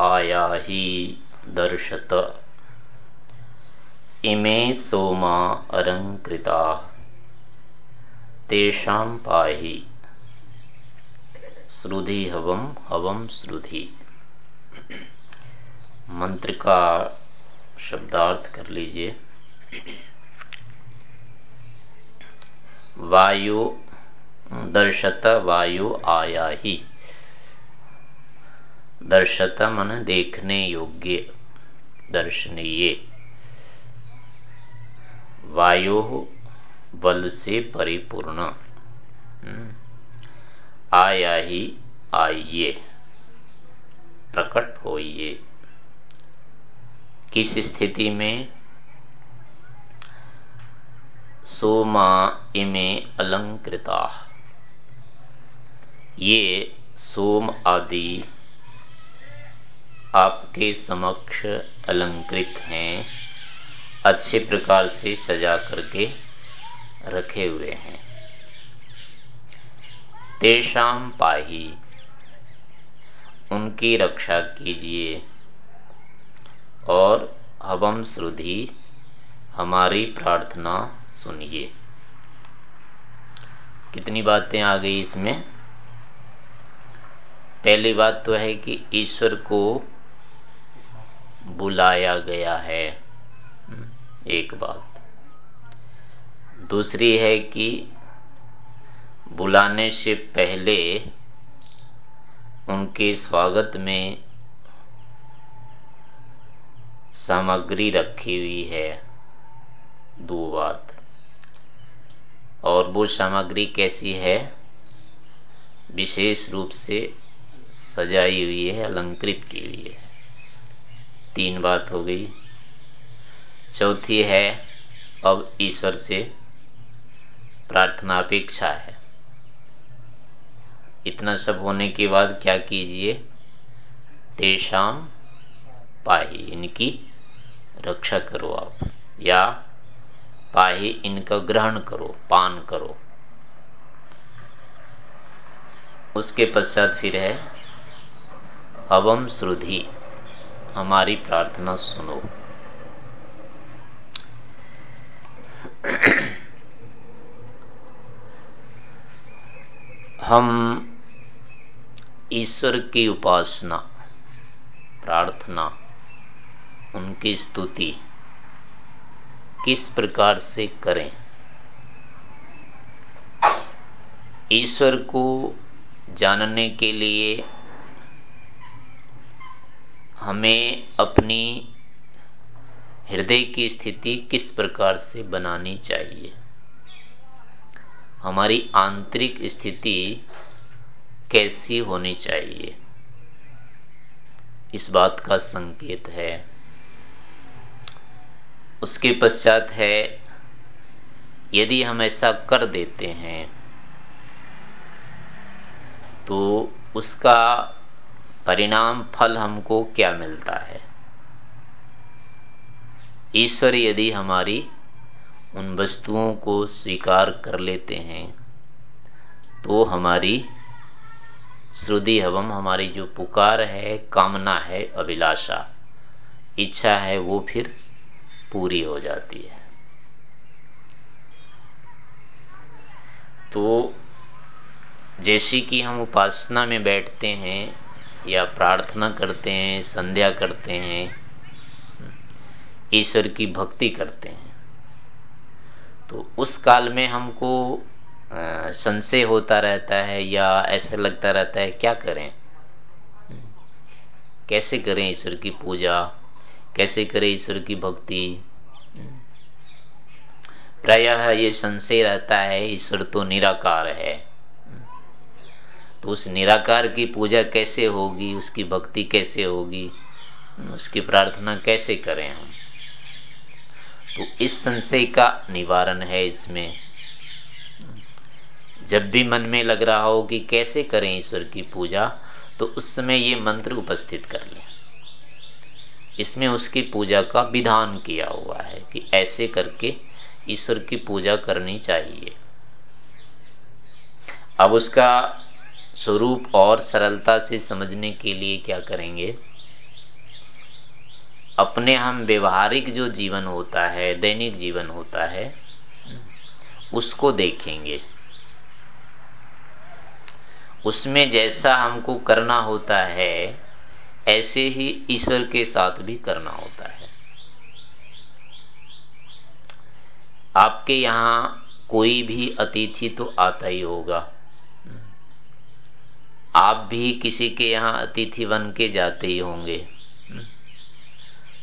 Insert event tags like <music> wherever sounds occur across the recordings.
आया ही दर्शत। इमे सोमा अलंकृता। तेषां पाही। श्रुधि हवम हवम श्रुधि मंत्र का शब्दार्थ कर लीजिए। वायु, दर्शत वायु आया ही। दर्शत मन देखने योग्य दर्शनीय। वायु बल से परिपूर्ण। हम्म। आया ही आइए प्रकट होइए किस स्थिति में? सोमा इमे अलंकृता। ये सोम आदि आपके समक्ष अलंकृत हैं, अच्छे प्रकार से सजा करके रखे हुए हैं। तेषाम पाही, उनकी रक्षा कीजिए, और हवम श्रुधि हमारी प्रार्थना सुनिए। कितनी बातें आ गई इसमें? पहली बात तो है कि ईश्वर को बुलाया गया है। एक बात। दूसरी है कि बुलाने से पहले उनके स्वागत में सामग्री रखी हुई है। दो बात। और वो सामग्री कैसी है? विशेष रूप से सजाई हुई है, अलंकृत की हुई है। तीन बात हो गई। चौथी है, अब ईश्वर से प्रार्थना अपेक्षा है। इतना सब होने के बाद क्या कीजिए? तेषाम पाही इनकी रक्षा करो आप, या पाही इनका ग्रहण करो, पान करो। उसके पश्चात फिर है, अवम श्रुधि हमारी प्रार्थना सुनो। हम ईश्वर की उपासना, प्रार्थना, उनकी स्तुति किस प्रकार से करें? ईश्वर को जानने के लिए हमें अपनी हृदय की स्थिति किस प्रकार से बनानी चाहिए? हमारी आंतरिक स्थिति कैसी होनी चाहिए? इस बात का संकेत है। उसके पश्चात है, यदि हम ऐसा कर देते हैं तो उसका परिणाम फल हमको क्या मिलता है? ईश्वर यदि हमारी उन वस्तुओं को स्वीकार कर लेते हैं तो हमारी श्रुति हवम हमारी जो पुकार है, कामना है, अभिलाषा, इच्छा है, वो फिर पूरी हो जाती है। तो जैसे कि हम उपासना में बैठते हैं या प्रार्थना करते हैं, संध्या करते हैं, ईश्वर की भक्ति करते हैं। तो उस काल में हमको संशय होता रहता है या ऐसा लगता रहता है, क्या करें? कैसे करें ईश्वर की पूजा? कैसे करें ईश्वर की भक्ति? प्रायः ये संशय रहता है, ईश्वर तो निराकार है। तो उस निराकार की पूजा कैसे होगी? उसकी भक्ति कैसे होगी? उसकी प्रार्थना कैसे करें हम? तो इस संशय का निवारण है इसमें। जब भी मन में लग रहा हो कि कैसे करें ईश्वर की पूजा तो उस समय ये मंत्र उपस्थित कर लें। इसमें उसकी पूजा का विधान किया हुआ है कि ऐसे करके ईश्वर की पूजा करनी चाहिए। अब उसका स्वरूप और सरलता से समझने के लिए क्या करेंगे? अपने हम व्यवहारिक जो जीवन होता है, दैनिक जीवन होता है, उसको देखेंगे। उसमें जैसा हमको करना होता है, ऐसे ही ईश्वर के साथ भी करना होता है। आपके यहाँ कोई भी अतिथि तो आता ही होगा। आप भी किसी के यहाँ अतिथि बन के जाते ही होंगे।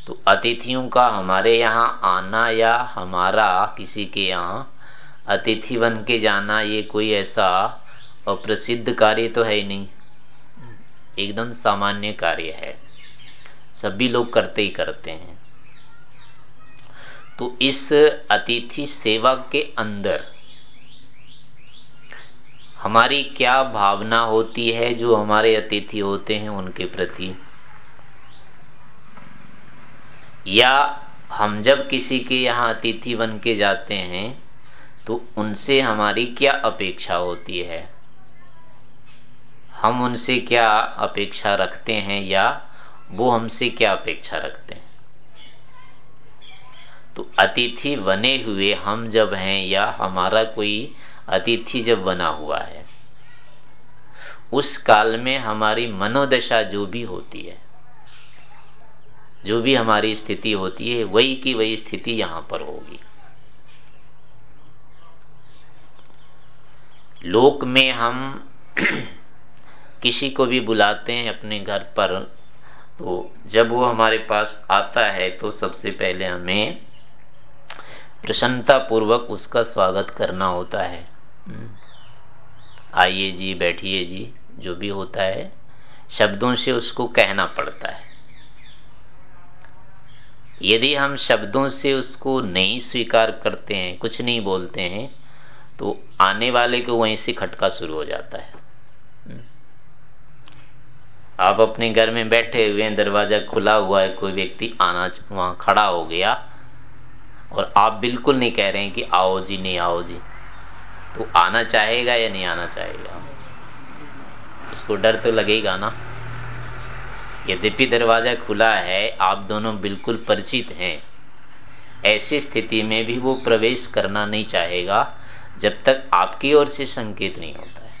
तो अतिथियों का हमारे यहाँ आना या हमारा किसी के यहाँ अतिथि बन के जाना, ये कोई ऐसा अप्रसिद्ध कार्य तो है ही नहीं। एकदम सामान्य कार्य है। सभी लोग करते ही करते हैं। तो इस अतिथि सेवा के अंदर हमारी क्या भावना होती है जो हमारे अतिथि होते हैं उनके प्रति? या हम जब किसी के यहाँ अतिथि बन के जाते हैं तो उनसे हमारी क्या अपेक्षा होती है? हम उनसे क्या अपेक्षा रखते हैं या वो हमसे क्या अपेक्षा रखते हैं? तो अतिथि बने हुए हम जब हैं या हमारा कोई अतिथि जब बना हुआ है, उस काल में हमारी मनोदशा जो भी होती है, जो भी हमारी स्थिति होती है, वही की वही स्थिति यहाँ पर होगी लोक में हम <clears throat> किसी को भी बुलाते हैं अपने घर पर तो जब वो हमारे पास आता है तो सबसे पहले हमें प्रसन्नता पूर्वक उसका स्वागत करना होता है। आइए जी, बैठिए जी, जो भी होता है, शब्दों से उसको कहना पड़ता है। यदि हम शब्दों से उसको नहीं स्वीकार करते हैं, कुछ नहीं बोलते हैं तो आने वाले को वहीं से खटका शुरू हो जाता है। हम्म। आप अपने घर में बैठे हुए हैं, दरवाज़ा खुला हुआ है, कोई व्यक्ति आना, वहाँ खड़ा हो गया, और आप बिल्कुल नहीं कह रहे हैं कि आओ जी, नहीं आओ जी। तो आना चाहेगा या नहीं आना चाहेगा? उसको डर तो लगेगा ना। यद्यपि दरवाज़ा खुला है, आप दोनों बिल्कुल परिचित हैं। ऐसी स्थिति में भी वो प्रवेश करना नहीं चाहेगा, जब तक आपकी ओर से संकेत नहीं होता है।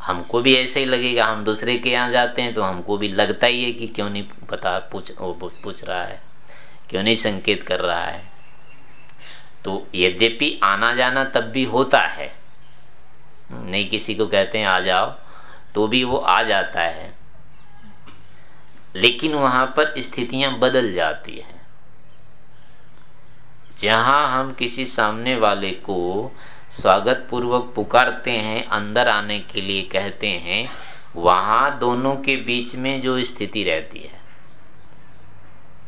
हमको भी ऐसे ही लगेगा, हम दूसरे के यहाँ जाते हैं तो हमको भी लगता ही है कि क्यों नहीं पता, पूछ, वो पूछ रहा है, क्यों नहीं संकेत कर रहा है। तो यद्यपि आना जाना तब भी होता है। नहीं किसी को कहते हैं, आ जाओ। तो भी वो आ जाता है। लेकिन वहाँ पर स्थितियाँ बदल जाती है। जहाँ हम किसी सामने वाले को स्वागत पूर्वक पुकारते हैं, अंदर आने के लिए कहते हैं, वहाँ दोनों के बीच में जो स्थिति रहती है।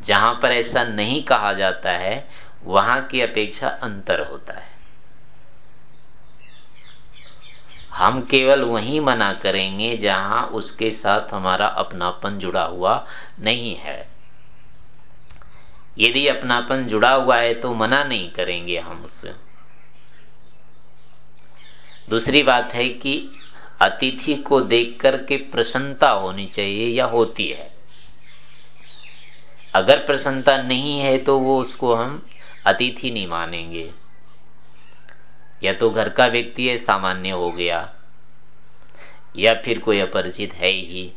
जहाँ पर ऐसा नहीं कहा जाता है वहाँ की अपेक्षा अंतर होता है। हम केवल वही मना करेंगे जहाँ उसके साथ हमारा अपनापन जुड़ा हुआ नहीं है। यदि अपनापन जुड़ा हुआ है तो मना नहीं करेंगे हम उससे। दूसरी बात है कि अतिथि को देख करके प्रसन्नता होनी चाहिए या होती है। अगर प्रसन्नता नहीं है तो वो उसको हम अतिथि नहीं मानेंगे। या तो घर का व्यक्ति है, सामान्य हो गया, या फिर कोई अपरिचित है ही।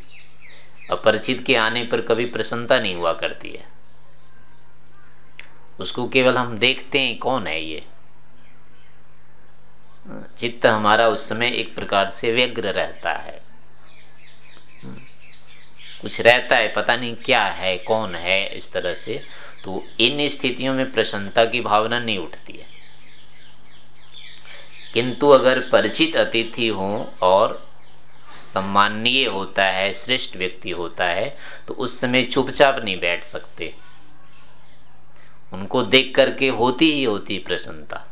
अपरिचित के आने पर कभी प्रसन्नता नहीं हुआ करती है। उसको केवल हम देखते हैं, कौन है ये? चित्त हमारा उस समय एक प्रकार से व्यग्र रहता है। कुछ रहता है, पता नहीं क्या है, कौन है, इस तरह से। तो इन स्थितियों में प्रसन्नता की भावना नहीं उठती है। किंतु अगर परिचित अतिथि हो और सम्माननीय होता है, श्रेष्ठ व्यक्ति होता है तो उस समय चुपचाप नहीं बैठ सकते। उनको देख करके होती ही होती प्रसन्नता,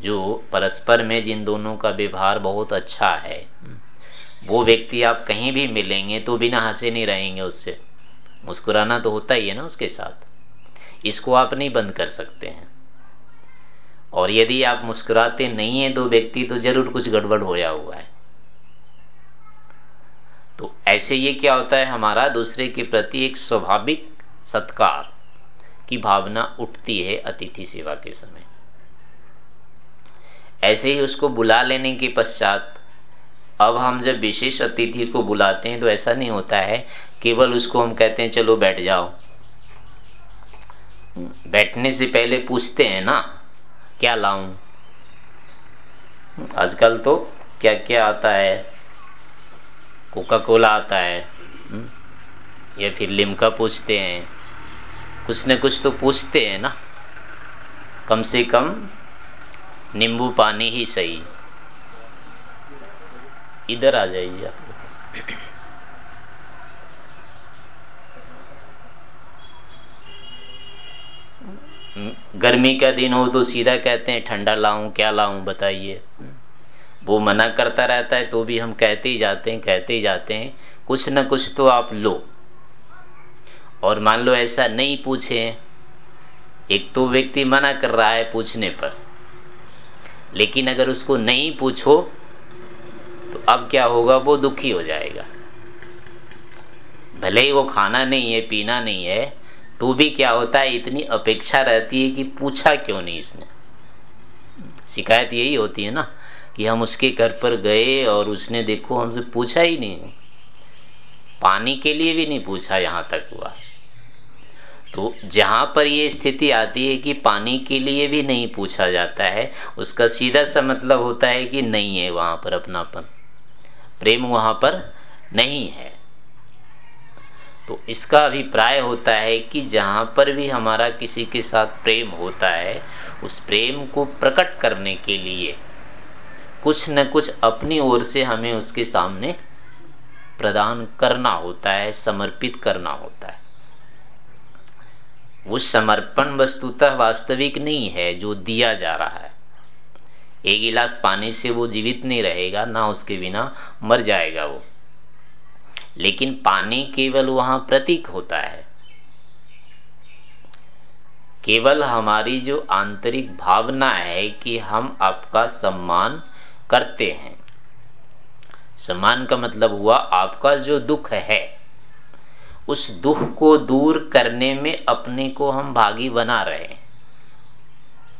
जो परस्पर में जिन दोनों का व्यवहार बहुत अच्छा है, वो व्यक्ति आप कहीं भी मिलेंगे तो बिना हंसे नहीं रहेंगे उससे। मुस्कुराना तो होता ही है ना उसके साथ। इसको आप नहीं बंद कर सकते हैं। और यदि आप मुस्कुराते नहीं है दो व्यक्ति तो ज़रूर कुछ गड़बड़ होया हुआ है। तो ऐसे ये क्या होता है? हमारा दूसरे के प्रति एक स्वाभाविक सत्कार की भावना उठती है अतिथि सेवा के समय। ऐसे ही उसको बुला लेने के पश्चात, अब हम जब विशेष अतिथि को बुलाते हैं तो ऐसा नहीं होता है केवल उसको हम कहते हैं, चलो बैठ जाओ। बैठने से पहले पूछते हैं ना, क्या लाऊं? आजकल तो क्या क्या आता है? कोका कोला आता है या फिर लिमका पूछते हैं। कुछ न कुछ तो पूछते हैं ना। कम से कम नींबू पानी ही सही। इधर आ जाइए आप गर्मी का दिन हो तो सीधा कहते हैं, ठंडा लाऊं, क्या लाऊं, बताइए। वो मना करता रहता है तो भी हम कहते ही जाते हैं, कहते ही जाते हैं, कुछ ना कुछ तो आप लो। और मान लो ऐसा नहीं पूछे एक तो व्यक्ति मना कर रहा है पूछने पर, लेकिन अगर उसको नहीं पूछो तो अब क्या होगा, वो दुखी हो जाएगा। भले ही वो खाना नहीं है, पीना नहीं है तो भी क्या होता है, इतनी अपेक्षा रहती है कि पूछा क्यों नहीं इसने? शिकायत यही होती है ना, कि हम उसके घर पर गए और उसने देखो हमसे पूछा ही नहीं। पानी के लिए भी नहीं पूछा यहाँ तक हुआ। तो जहाँ पर ये स्थिति आती है कि पानी के लिए भी नहीं पूछा जाता है, उसका सीधा सा मतलब होता है कि नहीं है वहाँ पर अपनापन। प्रेम वहाँ पर नहीं है। तो इसका अभिप्राय होता है कि जहाँ पर भी हमारा किसी के साथ प्रेम होता है, उस प्रेम को प्रकट करने के लिए कुछ न कुछ अपनी ओर से हमें उसके सामने प्रदान करना होता है, समर्पित करना होता है। वो समर्पण वस्तुतः वास्तविक नहीं है, जो दिया जा रहा है। एक गिलास पानी से वो जीवित नहीं रहेगा, ना उसके बिना मर जाएगा वो। लेकिन पानी केवल वहाँ प्रतीक होता है। केवल हमारी जो आंतरिक भावना है कि हम आपका सम्मान करते हैं। सम्मान का मतलब हुआ आपका जो दुख है, उस दुख को दूर करने में अपने को हम भागी बना रहे हैं।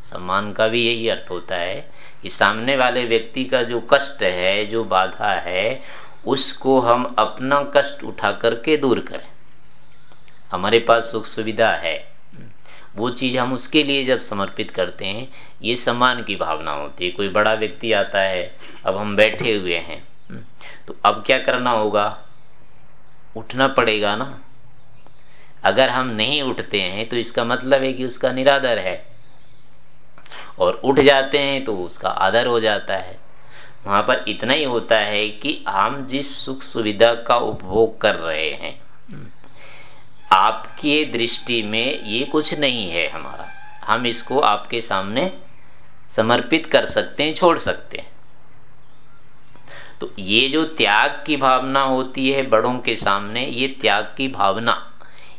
सम्मान का भी यही अर्थ होता है कि सामने वाले व्यक्ति का जो कष्ट है, जो बाधा है उसको हम अपना कष्ट उठा करके दूर करें। हमारे पास सुख सुविधा है। वो चीज़ हम उसके लिए जब समर्पित करते हैं, ये सम्मान की भावना होती है। कोई बड़ा व्यक्ति आता है, अब हम बैठे हुए हैं तो अब क्या करना होगा? उठना पड़ेगा ना। अगर हम नहीं उठते हैं तो इसका मतलब है कि उसका निरादर है। और उठ जाते हैं तो उसका आदर हो जाता है। वहाँ पर इतना ही होता है कि हम जिस सुख सुविधा का उपभोग कर रहे हैं, आपके दृष्टि में ये कुछ नहीं है हमारा। हम इसको आपके सामने समर्पित कर सकते हैं, छोड़ सकते हैं। तो ये जो त्याग की भावना होती है बड़ों के सामने, ये त्याग की भावना,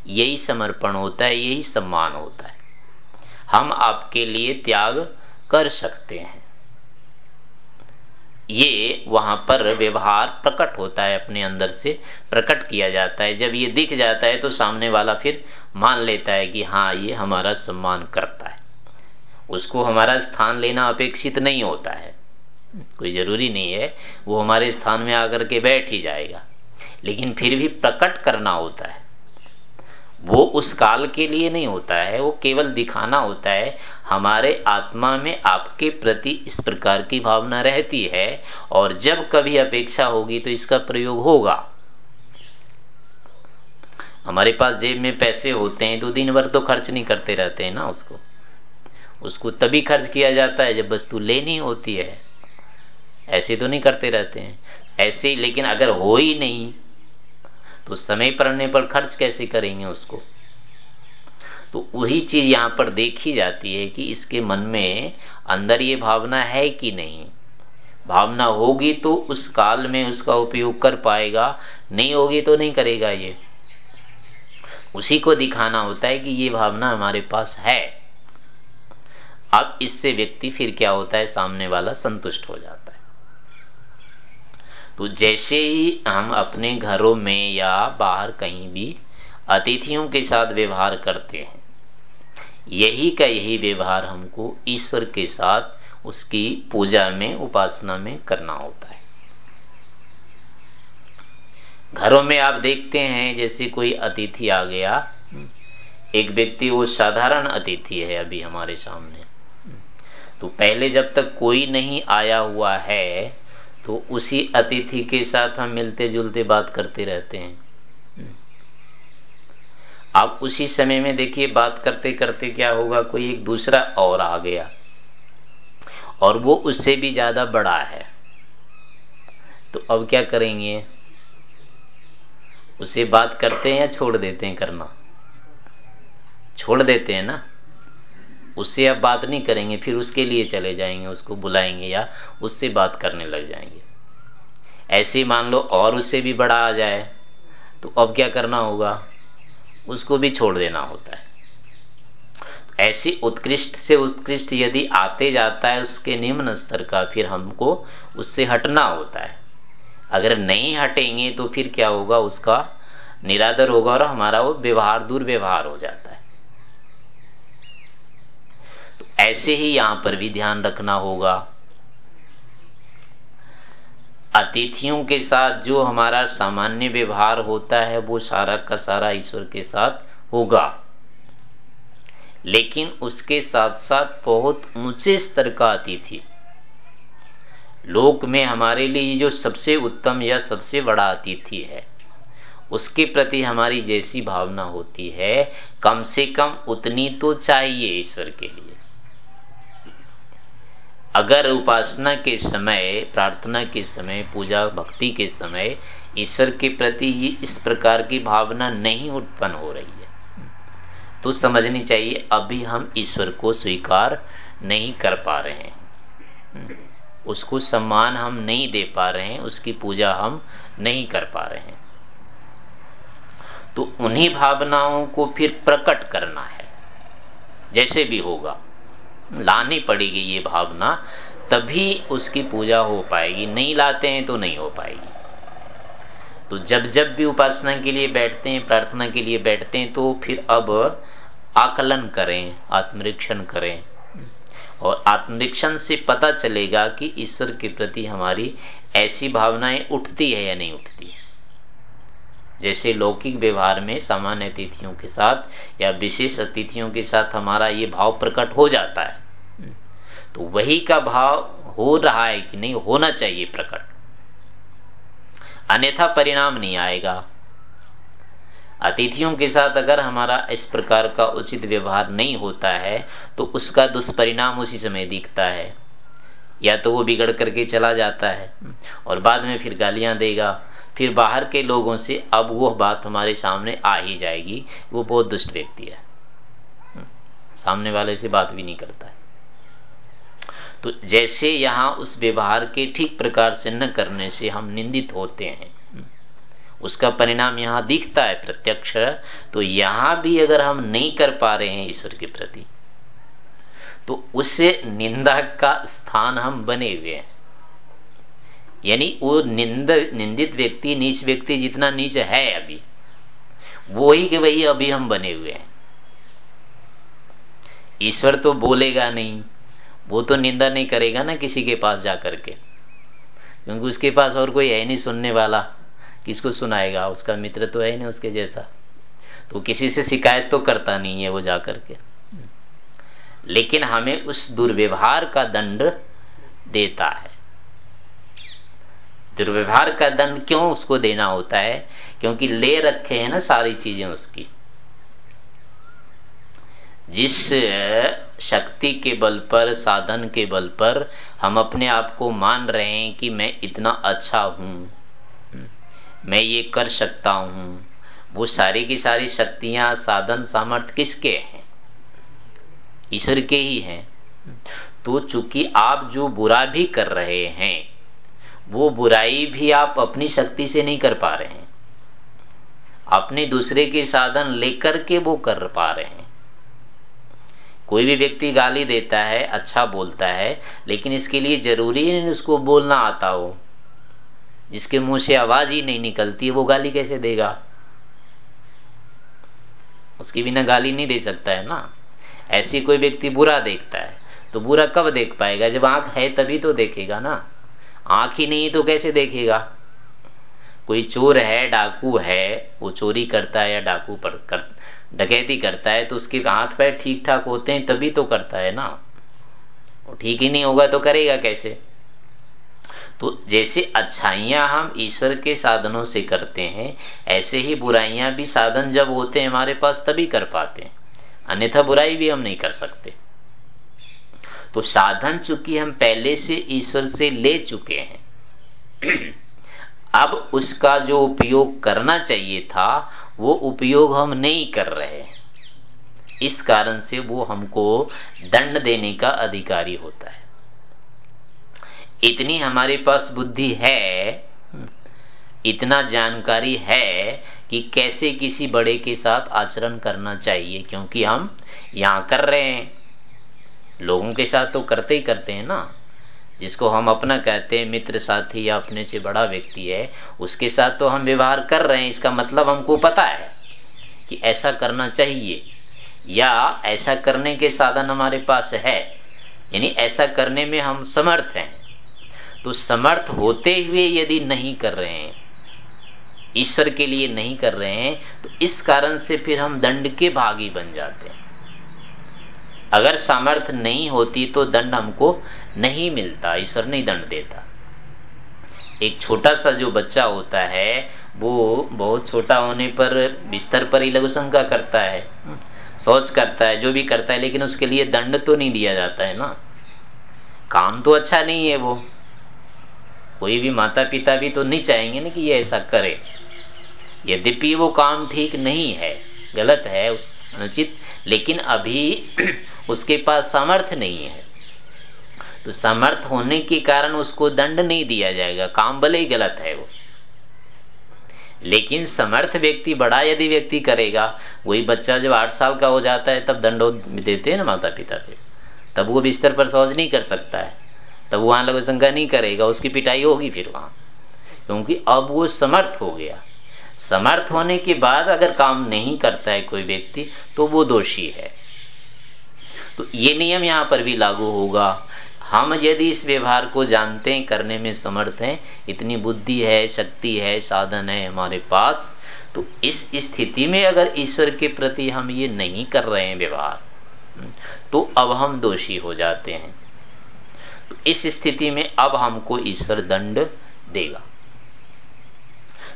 यही समर्पण होता है, यही सम्मान होता है। हम आपके लिए त्याग कर सकते हैं। ये वहाँ पर व्यवहार प्रकट होता है, अपने अंदर से प्रकट किया जाता है। जब ये दिख जाता है तो सामने वाला फिर मान लेता है कि हाँ ये हमारा सम्मान करता है। उसको हमारा स्थान लेना अपेक्षित नहीं होता है। कोई ज़रूरी नहीं है, वो हमारे स्थान में आकर के बैठ ही जाएगा। लेकिन फिर भी प्रकट करना होता है। वो उस काल के लिए नहीं होता है, वो केवल दिखाना होता है, हमारे आत्मा में आपके प्रति इस प्रकार की भावना रहती है और जब कभी अपेक्षा होगी तो इसका प्रयोग होगा। हमारे पास जेब में पैसे होते हैं तो दिन भर तो खर्च नहीं करते रहते हैं ना उसको। उसको तभी खर्च किया जाता है जब वस्तु लेनी होती है। ऐसे तो नहीं करते रहते हैं। ऐसे लेकिन अगर हो ही नहीं तो समय पड़ने पर खर्च कैसे करेंगे उसको? तो वही चीज़ यहाँ पर देखी जाती है कि इसके मन में अंदर ये भावना है कि नहीं। भावना होगी तो उस काल में उसका उपयोग कर पाएगा, नहीं होगी तो नहीं करेगा ये। उसी को दिखाना होता है कि ये भावना हमारे पास है। अब इससे व्यक्ति फिर क्या होता है? सामने वाला संतुष्ट हो जाता है। तो जैसे ही हम अपने घरों में या बाहर कहीं भी अतिथियों के साथ व्यवहार करते हैं, यही का यही व्यवहार हमको ईश्वर के साथ उसकी पूजा में, उपासना में करना होता है। घरों में आप देखते हैं, जैसे कोई अतिथि आ गया, एक व्यक्ति वो साधारण अतिथि है अभी हमारे सामने। तो पहले जब तक कोई नहीं आया हुआ है तो उसी अतिथि के साथ हम मिलते जुलते बात करते रहते हैं। आप उसी समय में देखिए, बात करते करते क्या होगा, कोई एक दूसरा और आ गया। और वो उससे भी ज़्यादा बड़ा है। तो अब क्या करेंगे? उसे बात करते हैं या छोड़ देते हैं करना? छोड़ देते हैं ना? उससे अब बात नहीं करेंगे, फिर उसके लिए चले जाएँगे, उसको बुलाएँगे या उससे बात करने लग जाएँगे। ऐसे मान लो और उससे भी बड़ा आ जाए तो अब क्या करना होगा? उसको भी छोड़ देना होता है। ऐसी उत्कृष्ट से उत्कृष्ट यदि आते जाता है उसके निम्न स्तर का, फिर हमको उससे हटना होता है। अगर नहीं हटेंगे तो फिर क्या होगा? उसका निरादर होगा और हमारा वो व्यवहार, दुर्व्यवहार हो जाता है तो ऐसे ही यहाँ पर भी ध्यान रखना होगा। अतिथियों के साथ जो हमारा सामान्य व्यवहार होता है, वो सारा का सारा ईश्वर के साथ होगा। लेकिन उसके साथ साथ बहुत ऊँचे स्तर का अतिथि। लोक में हमारे लिए जो सबसे उत्तम या सबसे बड़ा अतिथि है, उसके प्रति हमारी जैसी भावना होती है, कम से कम उतनी तो चाहिए ईश्वर के लिए। अगर उपासना के समय, प्रार्थना के समय, पूजा भक्ति के समय ईश्वर के प्रति ही इस प्रकार की भावना नहीं उत्पन्न हो रही है तो समझनी चाहिए, अभी हम ईश्वर को स्वीकार नहीं कर पा रहे हैं। उसको सम्मान हम नहीं दे पा रहे हैं, उसकी पूजा हम नहीं कर पा रहे हैं। तो उन्हीं भावनाओं को फिर प्रकट करना है, जैसे भी होगा। लानी पड़ेगी ये भावना, तभी उसकी पूजा हो पाएगी। नहीं लाते हैं तो नहीं हो पाएगी। तो जब जब भी उपासना के लिए बैठते हैं, प्रार्थना के लिए बैठते हैं तो फिर अब आकलन करें, आत्मरीक्षण करें। और आत्मरीक्षण से पता चलेगा कि ईश्वर के प्रति हमारी ऐसी भावनाएँ उठती है या नहीं उठती है। जैसे लौकिक व्यवहार में सामान्य अतिथियों के साथ या विशेष अतिथियों के साथ हमारा ये भाव प्रकट हो जाता है। तो वही का भाव हो रहा है कि नहीं, होना चाहिए प्रकट। अन्यथा परिणाम नहीं आएगा। अतिथियों के साथ अगर हमारा इस प्रकार का उचित व्यवहार नहीं होता है तो उसका दुष्परिणाम उसी समय दिखता है। या तो वो बिगड़ करके चला जाता है और बाद में फिर गालियाँ देगा। फिर बाहर के लोगों से अब वो बात हमारे सामने आ ही जाएगी। वो बहुत दुष्ट व्यक्ति है। सामने वाले से बात भी नहीं करता है। तो जैसे यहाँ उस व्यवहार के ठीक प्रकार से न करने से हम निंदित होते हैं उसका परिणाम यहाँ दिखता है प्रत्यक्ष। तो यहाँ भी अगर हम नहीं कर पा रहे हैं ईश्वर के प्रति तो उससे निंदा का स्थान हम बने हुए हैं। यानी वो निंद, निंदित व्यक्ति, नीच व्यक्ति जितना नीच है अभी वो ही के वही अभी हम बने हुए हैं। ईश्वर तो बोलेगा नहीं, वो तो निंदा नहीं करेगा ना किसी के पास जा करके, क्योंकि उसके पास और कोई है नहीं सुनने वाला, किसको सुनाएगा? उसका मित्र तो है नहीं उसके जैसा। तो किसी से शिकायत तो करता नहीं है वो जाकर के लेकिन हमें उस दुर्व्यवहार का दंड देता है। दुर्व्यवहार का दंड क्यों उसको देना होता है? क्योंकि ले रखे हैं ना सारी चीज़ें उसकी। जिस शक्ति के बल पर, साधन के बल पर हम अपने आप को मान रहे हैं कि मैं इतना अच्छा हूँ, मैं ये कर सकता हूँ, वो सारी की सारी शक्तियाँ, साधन सामर्थ्य किसके हैं? ईश्वर के ही हैं। तो चूँकि आप जो बुरा भी कर रहे हैं वो बुराई भी आप अपनी शक्ति से नहीं कर पा रहे हैं। अपने दूसरे के साधन लेकर के वो कर पा रहे हैं। कोई भी व्यक्ति गाली देता है अच्छा बोलता है, लेकिन इसके लिए ज़रूरी नहीं उसको बोलना आता हो। जिसके मुँह से आवाज़ ही नहीं निकलती है वो गाली कैसे देगा? उसके बिना गाली नहीं दे सकता है ना? ऐसी कोई व्यक्ति बुरा देखता है तो बुरा कब देख पाएगा? जब आँख है तभी तो देखेगा ना। आँख ही नहीं तो कैसे देखेगा? कोई चोर है डाकू है वो चोरी करता है या डाकू पर कर, डकैती करता है तो उसके हाथ पैर ठीक ठाक होते हैं तभी तो करता है ना? वो ठीक ही नहीं होगा तो करेगा कैसे? तो जैसे अच्छाइयाँ हम ईश्वर के साधनों से करते हैं ऐसे ही बुराइयाँ भी साधन जब होते हैं हमारे पास तभी कर पाते हैं। अन्यथा बुराई भी हम नहीं कर सकते। तो साधन चूँकि हम पहले से ईश्वर से ले चुके हैं। अब उसका जो उपयोग करना चाहिए था, वो उपयोग हम नहीं कर रहे इस कारण से वो हमको दंड देने का अधिकारी होता है। इतनी हमारे पास बुद्धि है, इतना जानकारी है कि कैसे किसी बड़े के साथ आचरण करना चाहिए, क्योंकि हम यहाँ कर रहे हैं। लोगों के साथ तो करते ही करते हैं ना। जिसको हम अपना कहते हैं, मित्र साथी या अपने से बड़ा व्यक्ति है, उसके साथ तो हम व्यवहार कर रहे हैं, इसका मतलब हमको पता है कि ऐसा करना चाहिए। या ऐसा करने के साधन हमारे पास है, यानी ऐसा करने में हम समर्थ हैं। तो समर्थ होते हुए यदि नहीं कर रहे हैं, ईश्वर के लिए नहीं कर रहे हैं तो इस कारण से फिर हम दंड के भागी बन जाते हैं। अगर सामर्थ्य नहीं होती तो दंड हमको नहीं मिलता, ईश्वर नहीं दंड देता। एक छोटा सा जो बच्चा होता है, वो बहुत छोटा होने पर बिस्तर पर ही लघु शंका करता है सोच करता है, जो भी करता है, लेकिन उसके लिए दंड तो नहीं दिया जाता है ना। काम तो अच्छा नहीं है वो। कोई भी माता पिता भी तो नहीं चाहेंगे ना कि ये ऐसा करे। यद्यपि वो काम ठीक नहीं है, गलत है, अनुचित, लेकिन अभी उसके पास सामर्थ्य नहीं है। तो समर्थ होने के कारण उसको दंड नहीं दिया जाएगा। काम भले ही गलत है वो। लेकिन समर्थ व्यक्ति, बड़ा यदि व्यक्ति करेगा, वही बच्चा जब आठ साल का हो जाता है, तब दंडो देते हैं ना माता पिता पे। तब वो बिस्तर पर शौच नहीं कर सकता है। तब वहाँ लघु शंका नहीं करेगा, उसकी पिटाई होगी फिर वहाँ। क्योंकि अब वो समर्थ हो गया। समर्थ होने के बाद अगर काम नहीं करता है कोई व्यक्ति तो वो दोषी है। तो ये नियम यहाँ पर भी लागू होगा। हम यदि इस व्यवहार को जानते हैं, करने में समर्थ हैं, इतनी बुद्धि है, शक्ति है, साधन है हमारे पास तो इस स्थिति में अगर ईश्वर के प्रति हम ये नहीं कर रहे हैं व्यवहार तो अब हम दोषी हो जाते हैं। तो इस स्थिति में अब हमको ईश्वर दंड देगा।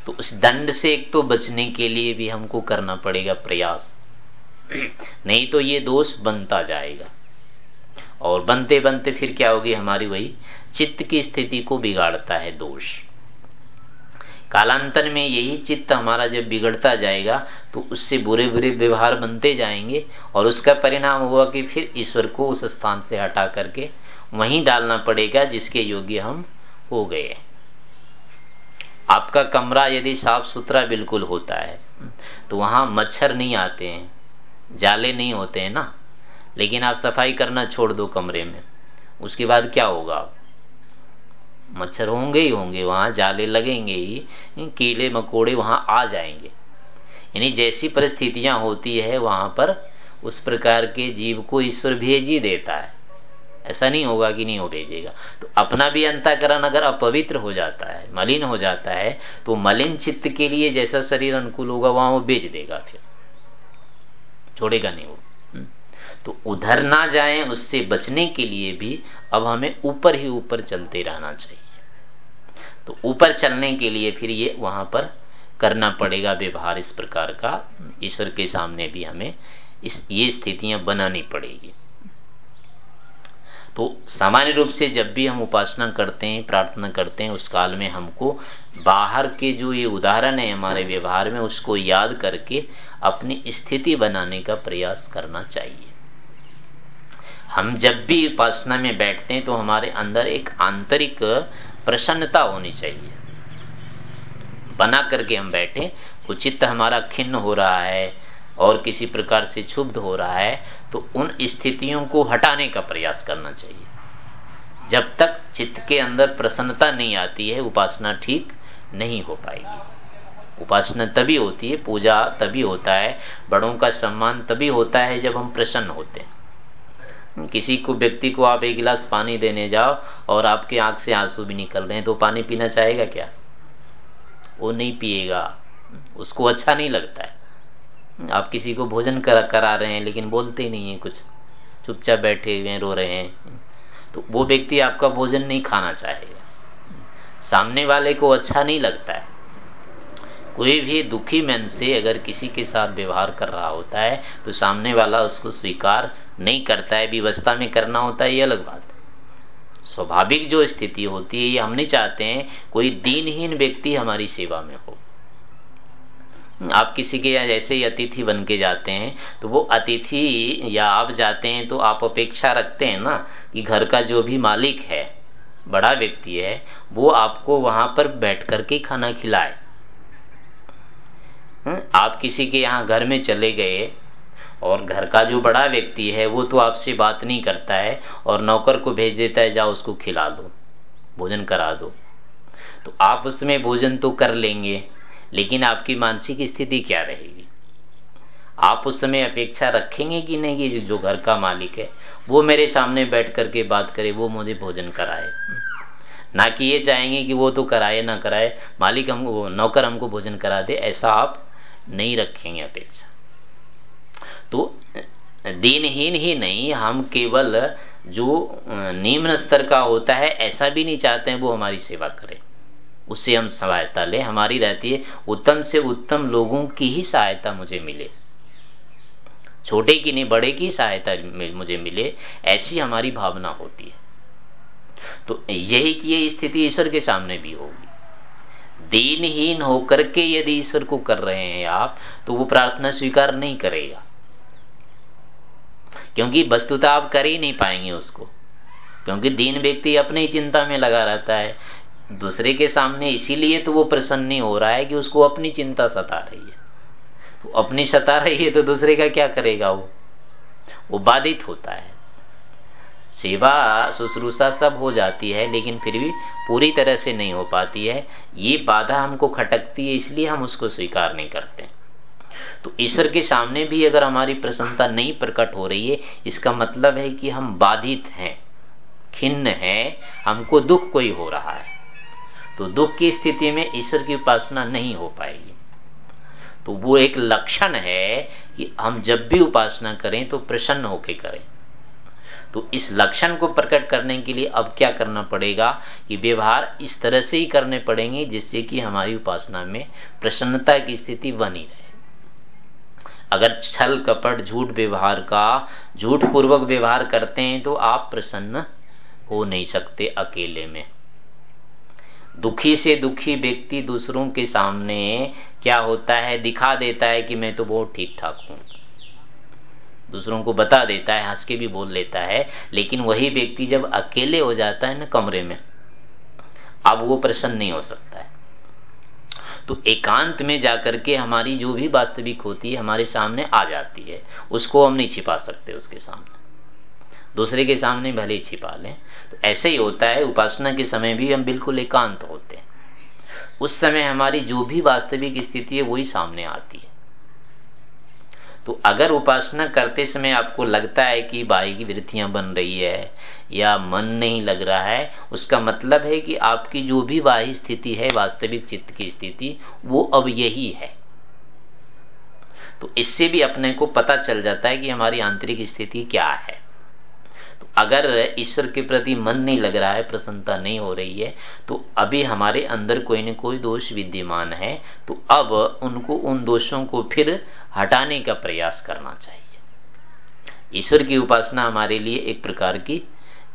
तो उस दंड से एक तो बचने के लिए भी हमको करना पड़ेगा प्रयास। नहीं तो ये दोष बनता जाएगा। और बनते बनते फिर क्या होगी? हमारी वही चित्त की स्थिति को बिगाड़ता है दोष। कालांतर में यही चित्त हमारा जब बिगड़ता जाएगा तो उससे बुरे बुरे व्यवहार बनते जाएँगे और उसका परिणाम हुआ कि फिर ईश्वर को उस स्थान से हटा करके वहीं डालना पड़ेगा जिसके योग्य हम हो गए। आपका कमरा यदि साफ़ सुथरा बिल्कुल होता है तो वहाँ मच्छर नहीं आते हैं। जाले नहीं होते हैं ना। लेकिन आप सफ़ाई करना छोड़ दो कमरे में। उसके बाद क्या होगा आप मच्छर होंगे ही होंगे, वहाँ जाले लगेंगे ही कीड़े मकोड़े वहाँ आ जाएँगे। यानी जैसी परिस्थितियाँ होती है, वहाँ पर उस प्रकार के जीव को ईश्वर भेज ही देता है। ऐसा नहीं होगा कि नहीं हो भेजेगा। तो अपना भी अंताकरण अगर अपवित्र हो जाता है, मलिन हो जाता है तो मलिन चित्त के लिए जैसा शरीर अनुकूल होगा, वहाँ वो बेच देगा फिर। छोड़ेगा नहीं वो। हम्म। तो उधर ना जाए, उससे बचने के लिए भी अब हमें ऊपर ही ऊपर चलते रहना चाहिए। तो ऊपर चलने के लिए फिर ये वहाँ पर करना पड़ेगा व्यवहार इस प्रकार का। ईश्वर के सामने भी हमें इस, ये स्थितियाँ बनानी पड़ेगी। तो सामान्य रूप से जब भी हम उपासना करते हैं, प्रार्थना करते हैं, उस काल में हमको बाहर के जो ये उदाहरण है हमारे व्यवहार में, उसको याद करके अपनी स्थिति बनाने का प्रयास करना चाहिए। हम जब भी उपासना में बैठते हैं तो हमारे अंदर एक आंतरिक प्रसन्नता होनी चाहिए। बना करके हम बैठे चित्त हमारा खिन्न हो रहा है और किसी प्रकार से क्षुब्ध हो रहा है तो उन स्थितियों को हटाने का प्रयास करना चाहिए। जब तक चित्त के अंदर प्रसन्नता नहीं आती है, उपासना ठीक नहीं हो पाएगी। उपासना तभी होती है, पूजा तभी होता है, बड़ों का सम्मान तभी होता है जब हम प्रसन्न होते हैं। किसी को, व्यक्ति को आप एक गिलास पानी देने जाओ और आपके आँख से आँसू भी निकल रहे हैं तो पानी पीना चाहेगा क्या? वो नहीं पिएगा। उसको अच्छा नहीं लगता है। आप किसी को भोजन करा, करा रहे हैं लेकिन बोलते ही नहीं है कुछ। चुपचाप बैठे हुए रो रहे हैं। तो वो व्यक्ति आपका भोजन नहीं खाना चाहेगा। सामने वाले को अच्छा नहीं लगता है। कोई भी दुखी मन से अगर किसी के साथ व्यवहार कर रहा होता है तो सामने वाला उसको स्वीकार नहीं करता है व्यवस्था में करना होता है ये अलग बात है। स्वाभाविक जो स्थिति होती है ये हम नहीं चाहते हैं कोई दीनहीन व्यक्ति हमारी सेवा में हो। आप किसी के यहाँ जैसे ही अतिथि बन के जाते हैं तो वो अतिथि या आप जाते हैं तो आप अपेक्षा रखते हैं ना कि घर का जो भी मालिक है बड़ा व्यक्ति है वो आपको वहाँ पर बैठ करके खाना खिलाए। हम्म, आप किसी के यहाँ घर में चले गए और घर का जो बड़ा व्यक्ति है वो तो आपसे बात नहीं करता है और नौकर को भेज देता है जाओ उसको खिला दो भोजन करा दो। तो आप उसमें भोजन तो कर लेंगे। लेकिन आपकी मानसिक स्थिति क्या रहेगी? आप उस समय अपेक्षा रखेंगे कि नहीं जो घर का मालिक है, वो मेरे सामने बैठ करके बात करे, वो मुझे भोजन कराए। ना कि ये चाहेंगे कि वो तो कराए, ना कराए। मालिक हमको, नौकर हमको भोजन करा दे, ऐसा आप नहीं रखेंगे अपेक्षा। तो दीनहीन ही नहीं, हम केवल जो निम्न स्तर का होता है, ऐसा भी नहीं चाहते हैं वो हमारी सेवा करे। उससे हम सहायता ले। हमारी रहती है, उत्तम से उत्तम लोगों की ही सहायता मुझे मिले। छोटे की नहीं, बड़े की सहायता मुझे मिले। ऐसी हमारी भावना होती है। तो यही की ये स्थिति ईश्वर के सामने भी होगी। दीनहीन होकर के यदि ईश्वर को कर रहे हैं आप तो वो प्रार्थना स्वीकार नहीं करेगा। क्योंकि वस्तुता आप कर ही नहीं पाएँगे उसको। क्योंकि दीन व्यक्ति अपनी चिंता में लगा रहता है। दूसरे के सामने इसीलिए तो वो प्रसन्न नहीं हो रहा है कि उसको अपनी चिंता सता रही है। तो अपनी सता रही है तो दूसरे का क्या करेगा वो? वो बाधित होता है। सेवा, शुश्रूषा सब हो जाती है, लेकिन फिर भी पूरी तरह से नहीं हो पाती है। ये बाधा हमको खटकती है, इसलिए हम उसको स्वीकार नहीं करते। तो ईश्वर के सामने भी अगर हमारी प्रसन्नता नहीं प्रकट हो रही है, इसका मतलब है कि हम बाधित हैं, खिन्न हैं, हमको दुख कोई हो रहा है। तो दुख की स्थिति में ईश्वर की उपासना नहीं हो पाएगी। तो वो एक लक्षण है कि हम जब भी उपासना करें तो प्रसन्न होकर करें। तो इस लक्षण को प्रकट करने के लिए अब क्या करना पड़ेगा कि व्यवहार इस तरह से ही करने पड़ेंगे जिससे कि हमारी उपासना में प्रसन्नता की स्थिति बनी रहे। अगर छल, कपट, झूठ व्यवहार का झूठ पूर्वक व्यवहार करते हैं तो आप प्रसन्न हो नहीं सकते अकेले में। दुखी से दुखी व्यक्ति दूसरों के सामने क्या होता है, दिखा देता है कि मैं तो बहुत ठीक ठाक हूँ। दूसरों को बता देता है, हंस के भी बोल लेता है, लेकिन वही व्यक्ति जब अकेले हो जाता है ना कमरे में, अब वो प्रसन्न नहीं हो सकता है। तो एकांत में जाकर के हमारी जो भी वास्तविक होती है, हमारे सामने आ जाती है, उसको हम नहीं छिपा सकते उसके सामने। दूसरे के सामने भले ही छिपा लें तो ऐसे ही होता है, उपासना के समय भी हम बिल्कुल एकांत होते हैं। उस समय हमारी जो भी वास्तविक स्थिति है, वही सामने आती है। तो अगर उपासना करते समय आपको लगता है कि बाई की वृत्तियाँ बन रही है, या मन नहीं लग रहा है, उसका मतलब है कि आपकी जो भी बाह्य स्थिति है, वास्तविक चित्त की स्थिति, वो अब यही है। तो इससे भी अपने को पता चल जाता है कि हमारी आंतरिक स्थिति क्या है। अगर ईश्वर के प्रति मन नहीं लग रहा है, प्रसन्नता नहीं हो रही है तो अभी हमारे अंदर कोई न कोई दोष विद्यमान है। तो अब उनको, उन दोषों को फिर हटाने का प्रयास करना चाहिए। ईश्वर की उपासना हमारे लिए एक प्रकार की,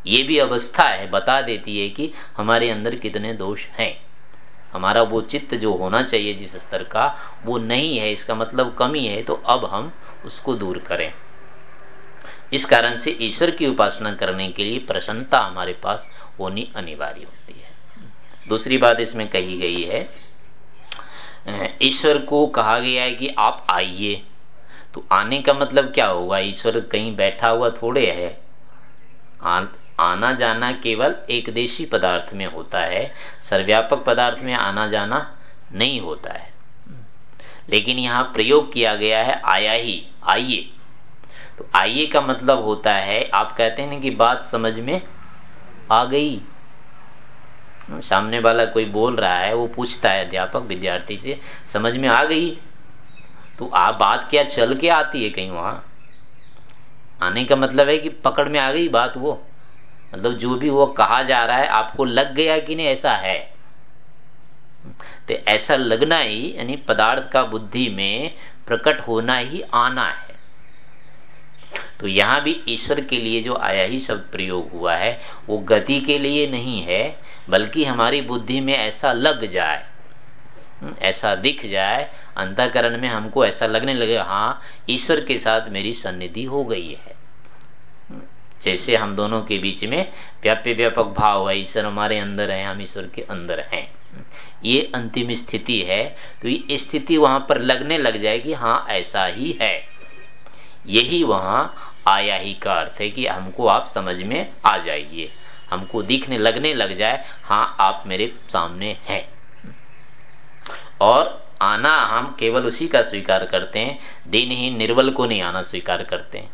ये भी अवस्था है, बता देती है कि हमारे अंदर कितने दोष हैं। हमारा वो चित्त जो होना चाहिए जिस स्तर का, वो नहीं है, इसका मतलब कमी है तो अब हम उसको दूर करें। इस कारण से ईश्वर की उपासना करने के लिए प्रसन्नता हमारे पास होनी अनिवार्य होती है। दूसरी बात इसमें कही गई है ईश्वर को कहा गया है कि आप आइए। तो आने का मतलब क्या होगा? ईश्वर कहीं बैठा हुआ थोड़े है। आ, आना जाना केवल एक देशी पदार्थ में होता है। सर्व्यापक पदार्थ में आना जाना नहीं होता है। लेकिन यहाँ प्रयोग किया गया है आया ही आइए। तो आइए का मतलब होता है, आप कहते हैं ना कि बात समझ में आ गई। सामने वाला कोई बोल रहा है, वो पूछता है, अध्यापक विद्यार्थी से, समझ में आ गई? तो आप बात क्या चल के आती है कहीं वहाँ? आने का मतलब है कि पकड़ में आ गई बात वो। मतलब जो भी वो कहा जा रहा है, आपको लग गया कि नहीं, ऐसा है? तो ऐसा लगना ही, यानी पदार्थ का बुद्धि में प्रकट होना ही आना है। तो यहाँ भी ईश्वर के लिए जो आया ही शब्द प्रयोग हुआ है वो गति के लिए नहीं है बल्कि हमारी बुद्धि में ऐसा लग जाए हम्म, ऐसा दिख जाए अंतकरण में हमको ऐसा लगने लगे हाँ ईश्वर के साथ मेरी सन्निधि हो गई है। हम्म, जैसे हम दोनों के बीच में व्याप्य व्यापक भाव है ईश्वर हमारे अंदर है हम ईश्वर के अंदर हैं। हम्म, ये अंतिम स्थिति है तो ये स्थिति वहाँ पर लगने लग जाएगी हाँ ऐसा ही है। यही वहाँ आया ही का अर्थ है कि हमको आप समझ में आ जाइए। हमको दिखने, लगने लग जाए हाँ आप मेरे सामने हैं। और आना हम केवल उसी का स्वीकार करते हैं, दिन ही निर्बल को नहीं आना स्वीकार करते हैं।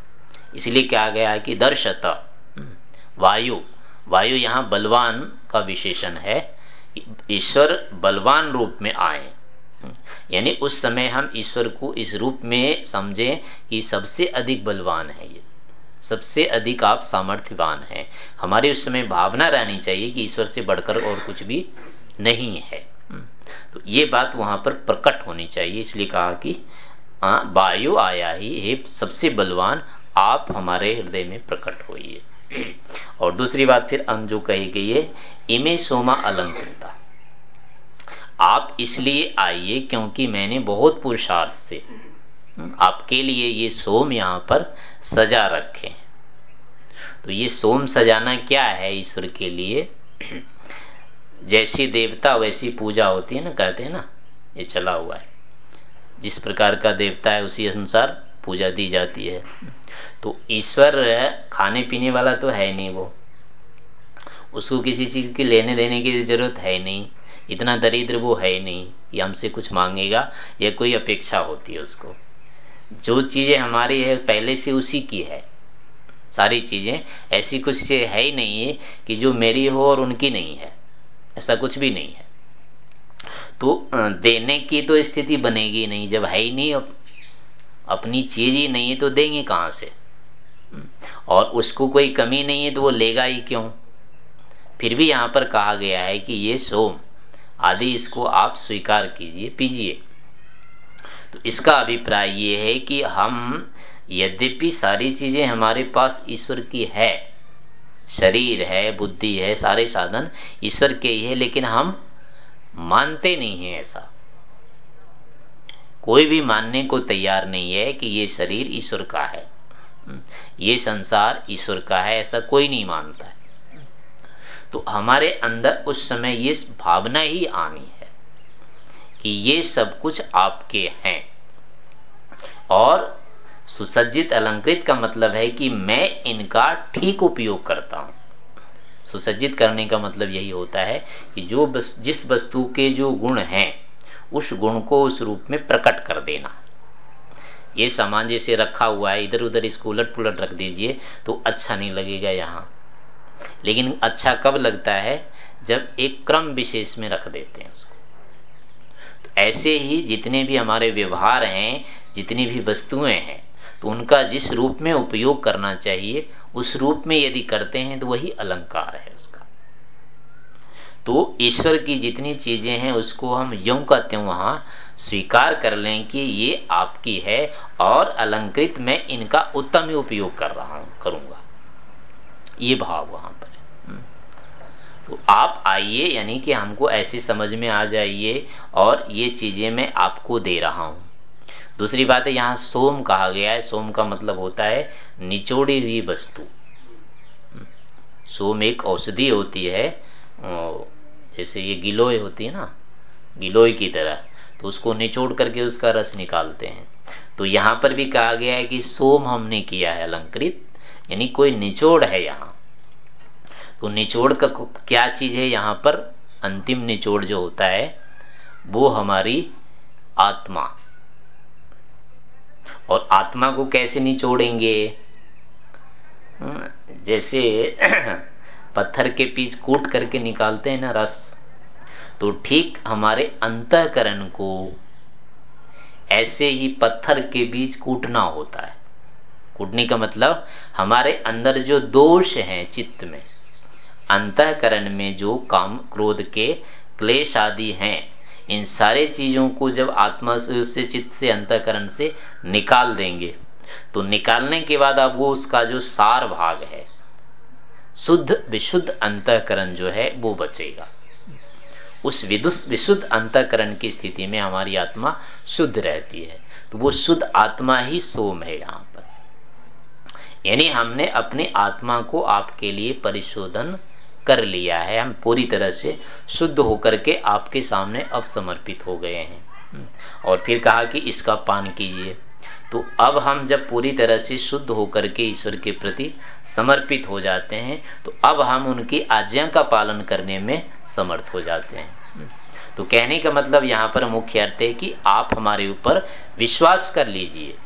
इसलिए क्या गया है कि दर्शत वायु। वायु यहाँ बलवान का विशेषण है। ईश्वर बलवान रूप में आए। यानी उस समय हम ईश्वर को इस रूप में समझें कि सबसे अधिक बलवान है ये। सबसे अधिक आप सामर्थ्यवान हैं। हमारी उस समय भावना रहनी चाहिए कि ईश्वर से बढ़कर और कुछ भी नहीं है। हम्म। तो ये बात वहाँ पर प्रकट होनी चाहिए, इसलिए कहा कि वायु आया ही, हे सबसे बलवान, आप हमारे हृदय में प्रकट होइए। <clears throat> और दूसरी बात फिर हम जो कही गई है, इमे सोमा अलंकृता। आप इसलिए आइए क्योंकि मैंने बहुत पुरुषार्थ से आपके लिए ये सोम यहाँ पर सजा रखे तो ये सोम सजाना क्या है ईश्वर के लिए? जैसी देवता वैसी पूजा होती है ना, कहते हैं ना, ये चला हुआ है। जिस प्रकार का देवता है उसी अनुसार पूजा दी जाती है। तो ईश्वर खाने पीने वाला तो है नहीं वो। उसको किसी चीज़ की लेने देने की ज़रूरत है नहीं। इतना दरिद्र वो है ही नहीं कि हमसे कुछ मांगेगा, या कोई अपेक्षा होती है उसको। जो चीज़ें हमारी है, पहले से उसी की है। सारी चीज़ें, ऐसी कुछ से है ही नहीं है कि जो मेरी हो और उनकी नहीं है। ऐसा कुछ भी नहीं है। तो देने की तो स्थिति बनेगी नहीं, जब है ही नहीं अब अपनी चीज़ ही नहीं है तो देंगे कहाँ से? और उसको कोई कमी नहीं है तो वो लेगा ही क्यों? फिर भी यहाँ पर कहा गया है कि ये सोम आदि इसको आप स्वीकार कीजिए, पीजिए। तो इसका अभिप्राय ये है कि हम यद्यपि सारी चीज़ें हमारे पास ईश्वर की है, शरीर है, बुद्धि है, सारे साधन ईश्वर के ही है, लेकिन हम मानते नहीं है ऐसा। कोई भी मानने को तैयार नहीं है कि ये शरीर ईश्वर का है। ये संसार ईश्वर का है, ऐसा कोई नहीं मानता है। तो हमारे अंदर उस समय ये भावना ही आनी है कि ये सब कुछ आपके हैं। और सुसज्जित अलंकृत का मतलब है कि मैं इनका ठीक उपयोग करता हूँ। सुसज्जित करने का मतलब यही होता है कि जो बस, जिस वस्तु के जो गुण हैं उस गुण को उस रूप में प्रकट कर देना। ये सामान जैसे रखा हुआ है इधर उधर इसको उलट पुलट रख दीजिए तो अच्छा नहीं लगेगा यहाँ। लेकिन अच्छा कब लगता है? जब एक क्रम विशेष में रख देते हैं उसको। तो ऐसे ही जितने भी हमारे व्यवहार हैं, जितनी भी वस्तुएँ हैं तो उनका जिस रूप में उपयोग करना चाहिए, उस रूप में यदि करते हैं तो वही अलंकार है उसका। तो ईश्वर की जितनी चीज़ें हैं, उसको हम यू का त्यों वहाँ, स्वीकार कर लें कि ये आपकी है और अलंकृत मैं इनका उत्तम ही उपयोग कर रहा हूँ, करूँगा। ये भाव वहाँ पर है। हम्म। तो आप आइए, यानी कि हमको ऐसे समझ में आ जाइए और ये चीज़ें मैं आपको दे रहा हूँ। दूसरी बात है, यहाँ सोम कहा गया है। सोम का मतलब होता है निचोड़ी हुई वस्तु। हम्म। सोम एक औषधि होती है जैसे ये गिलोय होती है ना, गिलोय की तरह तो उसको निचोड़ करके उसका रस निकालते हैं। तो यहाँ पर भी कहा गया है कि सोम हमने किया है अलंकृत। यानी कोई निचोड़ है यहाँ। तो निचोड़ का क्या चीज़ है यहाँ पर? अंतिम निचोड़ जो होता है वो हमारी आत्मा। और आत्मा को कैसे निचोड़ेंगे? हम्म, जैसे <clears throat> पत्थर के पीस कूट करके निकालते हैं ना रस तो ठीक हमारे अंतकरण को ऐसे ही पत्थर के बीच कूटना होता है। कूटने का मतलब हमारे अंदर जो दोष हैं चित्त में, अंतकरण में जो काम, क्रोध के क्लेश आदि हैं, इन सारे चीज़ों को जब आत्मा से, उससे, चित्त से, अंतकरण से निकाल देंगे तो निकालने के बाद अब वो उसका जो सार भाग है, शुद्ध, विशुद्ध अंतकरण जो है, वो बचेगा। उस विदुष विशुद्ध अंतकरण की स्थिति में हमारी आत्मा शुद्ध रहती है तो वो शुद्ध आत्मा ही सोम है यहाँ। यानी हमने अपने आत्मा को आपके लिए परिशोधन कर लिया है। हम पूरी तरह से शुद्ध होकर के आपके सामने अब समर्पित हो गए हैं। और फिर कहा कि इसका पान कीजिए। तो अब हम जब पूरी तरह से शुद्ध होकर के ईश्वर के प्रति समर्पित हो जाते हैं तो अब हम उनकी आज्ञा का पालन करने में समर्थ हो जाते हैं। तो कहने का मतलब यहाँ पर मुख्य अर्थ है कि आप हमारे ऊपर विश्वास कर लीजिए।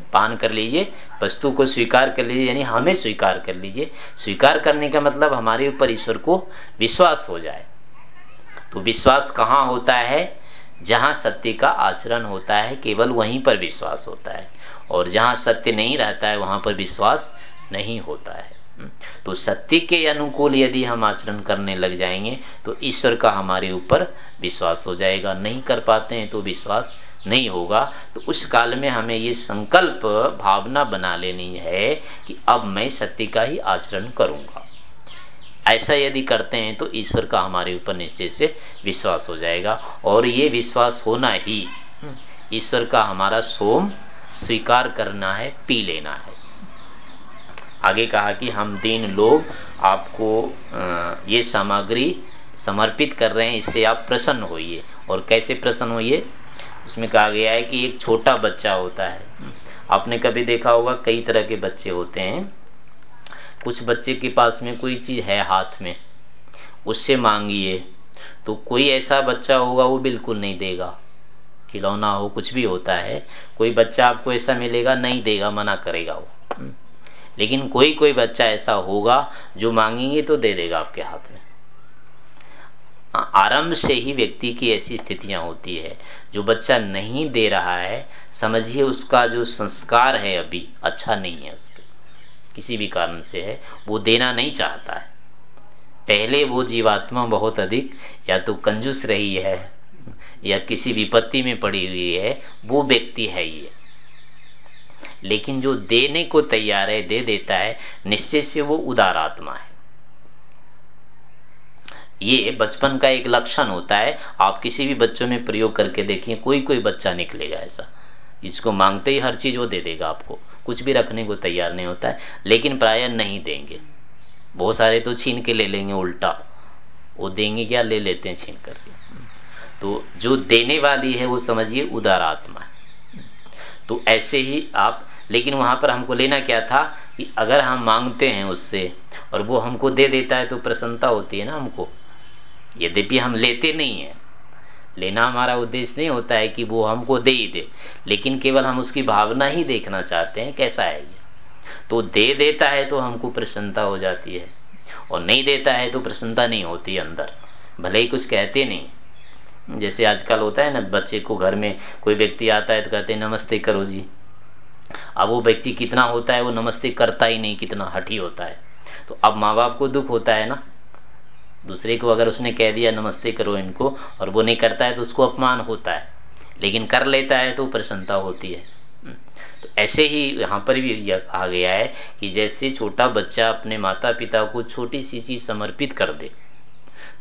पान कर लीजिए, वस्तु को स्वीकार कर लीजिए, यानी हमें स्वीकार कर लीजिए। स्वीकार करने का मतलब हमारे ऊपर ईश्वर को विश्वास हो जाए। तो विश्वास कहाँ होता है? जहाँ सत्य का आचरण होता है, केवल वहीं पर विश्वास होता है। और जहाँ सत्य नहीं रहता है, वहाँ पर विश्वास नहीं होता है। तो सत्य के अनुकूल यदि हम आचरण करने लग जाएँगे तो ईश्वर का हमारे ऊपर विश्वास हो जाएगा। नहीं कर पाते हैं तो विश्वास नहीं होगा तो उस काल में हमें ये संकल्प, भावना बना लेनी है कि अब मैं सत्य का ही आचरण करूँगा। ऐसा यदि करते हैं तो ईश्वर का हमारे ऊपर निश्चय से विश्वास हो जाएगा, और ये विश्वास होना ही ईश्वर का हमारा सोम स्वीकार करना है, पी लेना है। आगे कहा कि हम तीन लोग आपको ये सामग्री समर्पित कर रहे हैं, इससे आप प्रसन्न होइए। और कैसे प्रसन्न होइए? उसमें कहा गया है कि एक छोटा बच्चा होता है। आपने कभी देखा होगा, कई तरह के बच्चे होते हैं। कुछ बच्चे के पास में कोई चीज़ है हाथ में, उससे मांगिए तो कोई ऐसा बच्चा होगा वो बिल्कुल नहीं देगा। खिलौना हो, कुछ भी होता है, कोई बच्चा आपको ऐसा मिलेगा, नहीं देगा, मना करेगा वो। लेकिन कोई कोई बच्चा ऐसा होगा, जो मांगेंगे तो दे देगा आपके हाथ में। आरंभ से ही व्यक्ति की ऐसी स्थितियाँ होती है। जो बच्चा नहीं दे रहा है, समझिए उसका जो संस्कार है अभी अच्छा नहीं है उसके किसी भी कारण से है, वो देना नहीं चाहता है। पहले वो जीवात्मा बहुत अधिक, या तो कंजूस रही है, या किसी विपत्ति में पड़ी हुई है, वो व्यक्ति है ये लेकिन जो देने को तैयार है, दे देता है, निश्चय से वो उदार आत्मा है। ये बचपन का एक लक्षण होता है। आप किसी भी बच्चों में प्रयोग करके देखिए कोई कोई बच्चा निकलेगा ऐसा। जिसको मांगते ही हर चीज़ वो दे देगा आपको। कुछ भी रखने को तैयार नहीं होता है, लेकिन प्राय नहीं देंगे। बहुत सारे तो छीन के ले लेंगे, उल्टा। वो देंगे क्या? ले लेते हैं छीन करके तो जो देने वाली है, वो समझिए उदार आत्मा है। तो ऐसे ही आप, लेकिन वहाँ पर हमको लेना क्या था कि अगर हम मांगते हैं उससे, और वो हमको दे देता है तो प्रसन्नता होती है ना हमको। यद्यपि हम लेते नहीं है। लेना हमारा उद्देश्य नहीं होता है कि वो हमको दे ही दे, लेकिन केवल हम उसकी भावना ही देखना चाहते हैं, कैसा है ये? तो दे देता है तो हमको प्रसन्नता हो जाती है, और नहीं देता है तो प्रसन्नता नहीं होती अंदर। भले ही कुछ कहते नहीं। जैसे आजकल होता है ना, बच्चे को घर में कोई व्यक्ति आता है तो कहते हैं, नमस्ते करो जी। अब वो व्यक्ति कितना होता है, वो नमस्ते करता ही नहीं, कितना हठी होता है। तो अब माँ बाप को दुख होता है ना दूसरे को अगर उसने कह दिया, नमस्ते करो इनको, और वो नहीं करता है तो उसको अपमान होता है। लेकिन कर लेता है तो प्रसन्नता होती है। हम्म। तो ऐसे ही यहाँ पर भी यह कहा गया है कि जैसे छोटा बच्चा अपने माता पिता को छोटी सी चीज़ समर्पित कर दे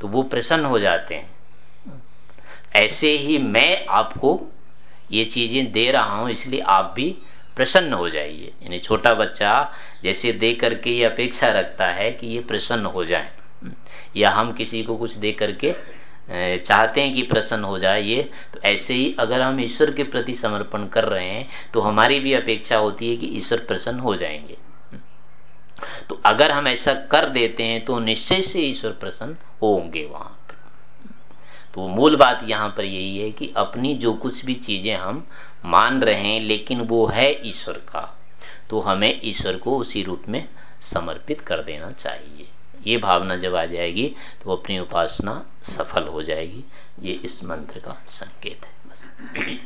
तो वो प्रसन्न हो जाते हैं। ऐसे ही मैं आपको ये चीज़ें दे रहा हूँ, इसलिए आप भी प्रसन्न हो जाइए। यानी छोटा बच्चा जैसे दे करके ये अपेक्षा रखता है कि ये प्रसन्न हो जाए। या हम किसी को कुछ दे करके चाहते हैं कि प्रसन्न हो जाए ये तो ऐसे ही अगर हम ईश्वर के प्रति समर्पण कर रहे हैं तो हमारी भी अपेक्षा होती है कि ईश्वर प्रसन्न हो जाएँगे। तो अगर हम ऐसा कर देते हैं तो निश्चय से ईश्वर प्रसन्न होंगे वहाँ पर। तो मूल बात यहाँ पर यही है कि अपनी जो कुछ भी चीज़ें हम मान रहे हैं, लेकिन वो है ईश्वर का तो हमें ईश्वर को उसी रूप में समर्पित कर देना चाहिए। ये भावना जब आ जाएगी तो अपनी उपासना सफल हो जाएगी। ये इस मंत्र का संकेत है, बस।